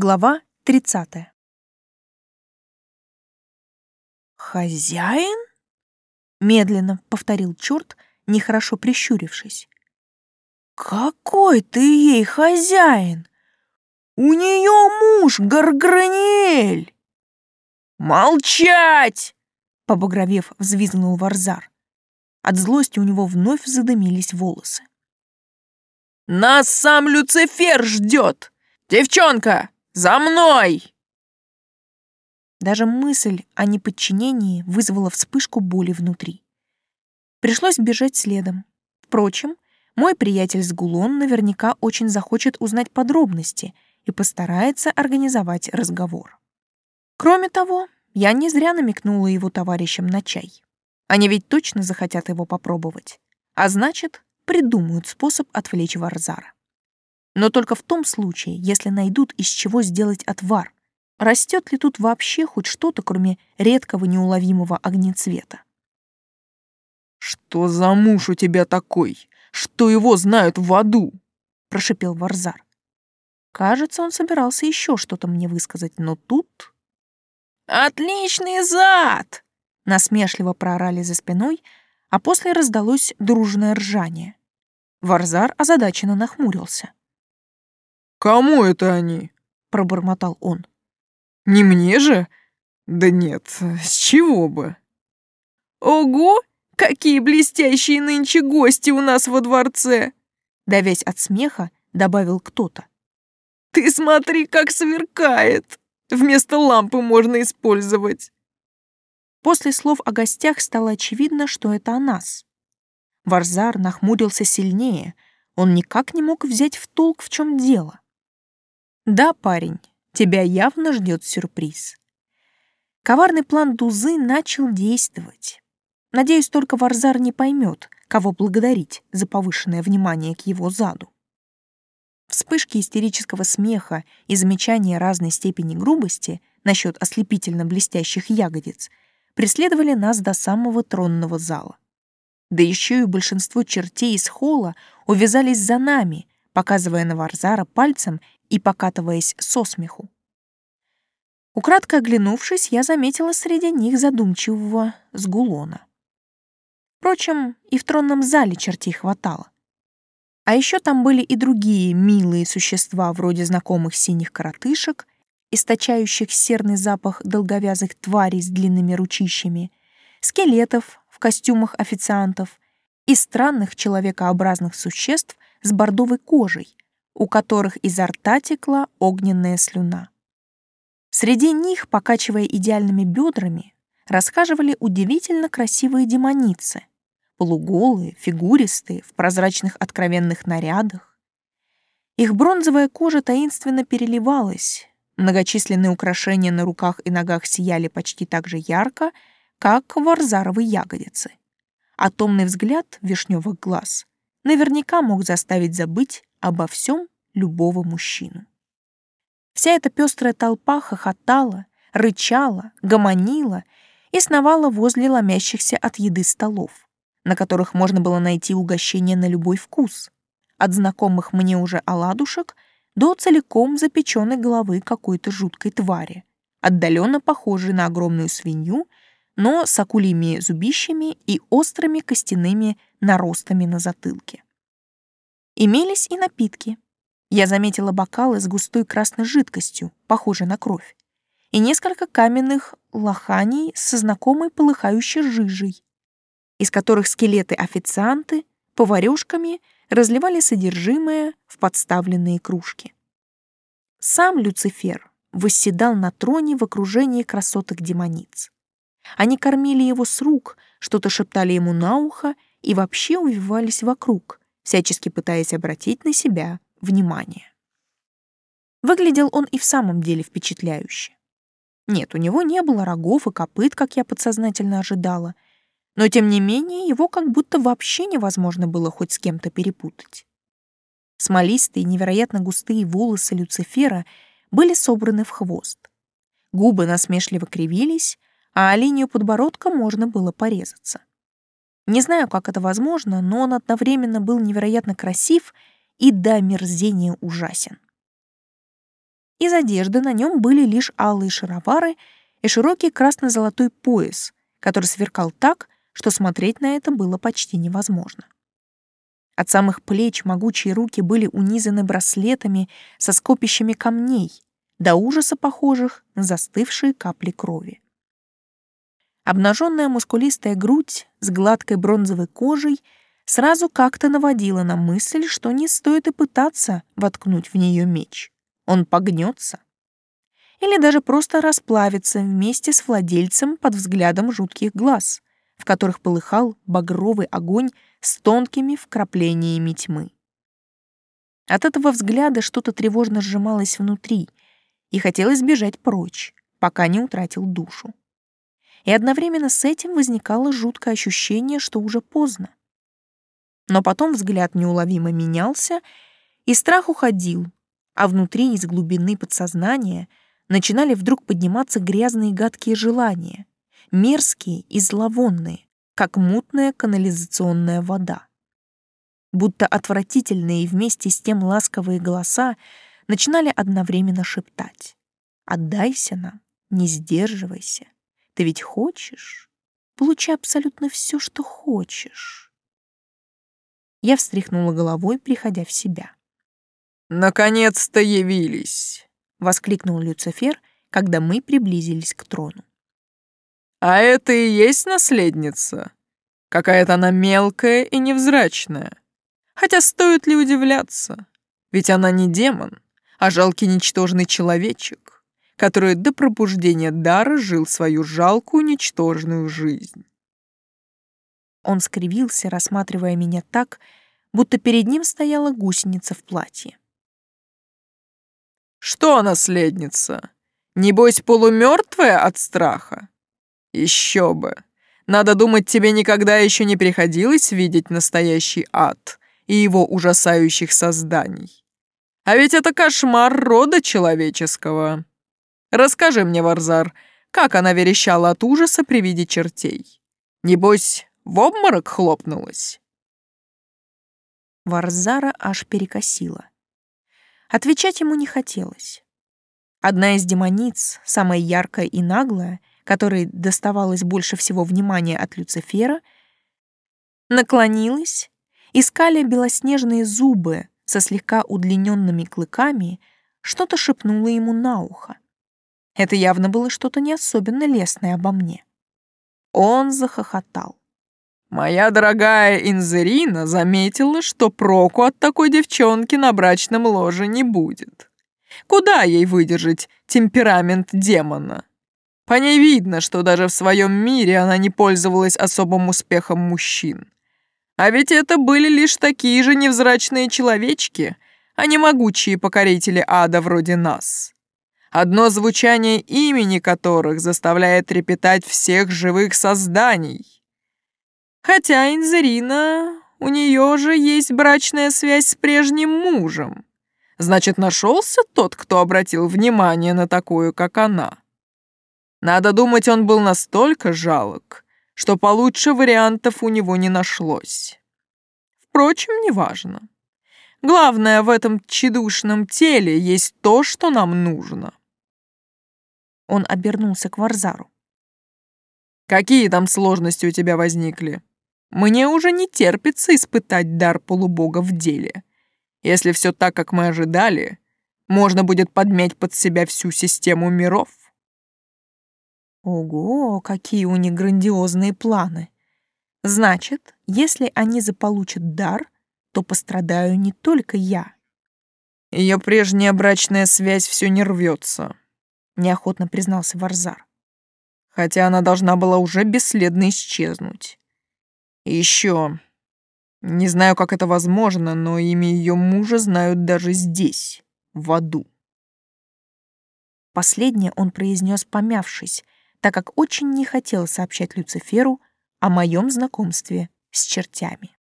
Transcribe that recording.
Глава 30. «Хозяин?» — медленно повторил черт, нехорошо прищурившись. «Какой ты ей хозяин? У нее муж Гарграниэль!» «Молчать!» — побагровев, взвизгнул Варзар. От злости у него вновь задымились волосы. «Нас сам Люцифер ждет! Девчонка, за мной!» Даже мысль о неподчинении вызвала вспышку боли внутри. Пришлось бежать следом. Впрочем, мой приятель с Гулон наверняка очень захочет узнать подробности и постарается организовать разговор. Кроме того, я не зря намекнула его товарищам на чай. Они ведь точно захотят его попробовать. А значит, придумают способ отвлечь Варзара но только в том случае, если найдут из чего сделать отвар. Растет ли тут вообще хоть что-то, кроме редкого неуловимого огнецвета? «Что за муж у тебя такой? Что его знают в аду?» — прошипел Варзар. Кажется, он собирался еще что-то мне высказать, но тут... «Отличный зад!» — насмешливо проорали за спиной, а после раздалось дружное ржание. Варзар озадаченно нахмурился. «Кому это они?» — пробормотал он. «Не мне же? Да нет, с чего бы?» «Ого, какие блестящие нынче гости у нас во дворце!» Давясь от смеха, добавил кто-то. «Ты смотри, как сверкает! Вместо лампы можно использовать!» После слов о гостях стало очевидно, что это о нас. Варзар нахмурился сильнее, он никак не мог взять в толк, в чем дело. Да, парень, тебя явно ждет сюрприз. Коварный план Дузы начал действовать. Надеюсь, только Варзар не поймет, кого благодарить за повышенное внимание к его заду. Вспышки истерического смеха и замечания разной степени грубости насчет ослепительно блестящих ягодиц преследовали нас до самого тронного зала. Да еще и большинство чертей из холла увязались за нами, показывая на Варзара пальцем и покатываясь со смеху. Украдко оглянувшись, я заметила среди них задумчивого сгулона. Впрочем, и в тронном зале чертей хватало. А еще там были и другие милые существа вроде знакомых синих коротышек, источающих серный запах долговязых тварей с длинными ручищами, скелетов в костюмах официантов и странных человекообразных существ с бордовой кожей, у которых изо рта текла огненная слюна. Среди них, покачивая идеальными бедрами, расхаживали удивительно красивые демоницы, полуголые, фигуристые, в прозрачных откровенных нарядах. Их бронзовая кожа таинственно переливалась, многочисленные украшения на руках и ногах сияли почти так же ярко, как варзаровы ягодицы. А томный взгляд вишневых глаз наверняка мог заставить забыть обо всем любого мужчину. Вся эта пестрая толпа хохотала, рычала, гомонила и сновала возле ломящихся от еды столов, на которых можно было найти угощение на любой вкус, от знакомых мне уже оладушек до целиком запеченной головы какой-то жуткой твари, отдаленно похожей на огромную свинью, но с акулими зубищами и острыми костяными наростами на затылке. Имелись и напитки. Я заметила бокалы с густой красной жидкостью, похожей на кровь, и несколько каменных лоханий со знакомой полыхающей жижей, из которых скелеты-официанты поварёшками разливали содержимое в подставленные кружки. Сам Люцифер восседал на троне в окружении красоток-демониц. Они кормили его с рук, что-то шептали ему на ухо и вообще увивались вокруг, всячески пытаясь обратить на себя внимание. Выглядел он и в самом деле впечатляюще. Нет, у него не было рогов и копыт, как я подсознательно ожидала, но тем не менее его как будто вообще невозможно было хоть с кем-то перепутать. Смолистые, невероятно густые волосы Люцифера были собраны в хвост. Губы насмешливо кривились, а линию подбородка можно было порезаться. Не знаю, как это возможно, но он одновременно был невероятно красив и до мерзения ужасен. Из одежды на нем были лишь алые шаровары и широкий красно-золотой пояс, который сверкал так, что смотреть на это было почти невозможно. От самых плеч могучие руки были унизаны браслетами со скопищами камней, до ужаса похожих на застывшие капли крови. Обнаженная мускулистая грудь с гладкой бронзовой кожей сразу как-то наводила на мысль, что не стоит и пытаться воткнуть в нее меч. Он погнется. Или даже просто расплавится вместе с владельцем под взглядом жутких глаз, в которых полыхал багровый огонь с тонкими вкраплениями тьмы. От этого взгляда что-то тревожно сжималось внутри, и хотелось бежать прочь, пока не утратил душу и одновременно с этим возникало жуткое ощущение, что уже поздно. Но потом взгляд неуловимо менялся, и страх уходил, а внутри из глубины подсознания начинали вдруг подниматься грязные гадкие желания, мерзкие и зловонные, как мутная канализационная вода. Будто отвратительные и вместе с тем ласковые голоса начинали одновременно шептать «Отдайся нам, не сдерживайся, ты ведь хочешь? Получи абсолютно все, что хочешь. Я встряхнула головой, приходя в себя. «Наконец-то явились!» — воскликнул Люцифер, когда мы приблизились к трону. «А это и есть наследница? Какая-то она мелкая и невзрачная. Хотя стоит ли удивляться? Ведь она не демон, а жалкий ничтожный человечек который до пробуждения дара жил свою жалкую, ничтожную жизнь. Он скривился, рассматривая меня так, будто перед ним стояла гусеница в платье. «Что, наследница? Небось, полумертвая от страха? Еще бы! Надо думать, тебе никогда еще не приходилось видеть настоящий ад и его ужасающих созданий. А ведь это кошмар рода человеческого. Расскажи мне, Варзар, как она верещала от ужаса при виде чертей? Небось, в обморок хлопнулась?» Варзара аж перекосила. Отвечать ему не хотелось. Одна из демониц, самая яркая и наглая, которой доставалось больше всего внимания от Люцифера, наклонилась, искали белоснежные зубы со слегка удлиненными клыками, что-то шепнула ему на ухо. Это явно было что-то не особенно лестное обо мне. Он захохотал. «Моя дорогая Инзерина заметила, что проку от такой девчонки на брачном ложе не будет. Куда ей выдержать темперамент демона? По ней видно, что даже в своем мире она не пользовалась особым успехом мужчин. А ведь это были лишь такие же невзрачные человечки, а не могучие покорители ада вроде нас одно звучание имени которых заставляет трепетать всех живых созданий. Хотя Инзерина, у нее же есть брачная связь с прежним мужем. Значит, нашелся тот, кто обратил внимание на такую, как она. Надо думать, он был настолько жалок, что получше вариантов у него не нашлось. Впрочем, неважно. Главное в этом тщедушном теле есть то, что нам нужно. Он обернулся к Варзару. «Какие там сложности у тебя возникли? Мне уже не терпится испытать дар полубога в деле. Если все так, как мы ожидали, можно будет подмять под себя всю систему миров». Ого, какие у них грандиозные планы. Значит, если они заполучат дар, то пострадаю не только я. Ее прежняя брачная связь все не рвется неохотно признался Варзар. Хотя она должна была уже бесследно исчезнуть. И еще... Не знаю, как это возможно, но имя ее мужа знают даже здесь, в аду. Последнее он произнес, помявшись, так как очень не хотел сообщать Люциферу о моем знакомстве с чертями.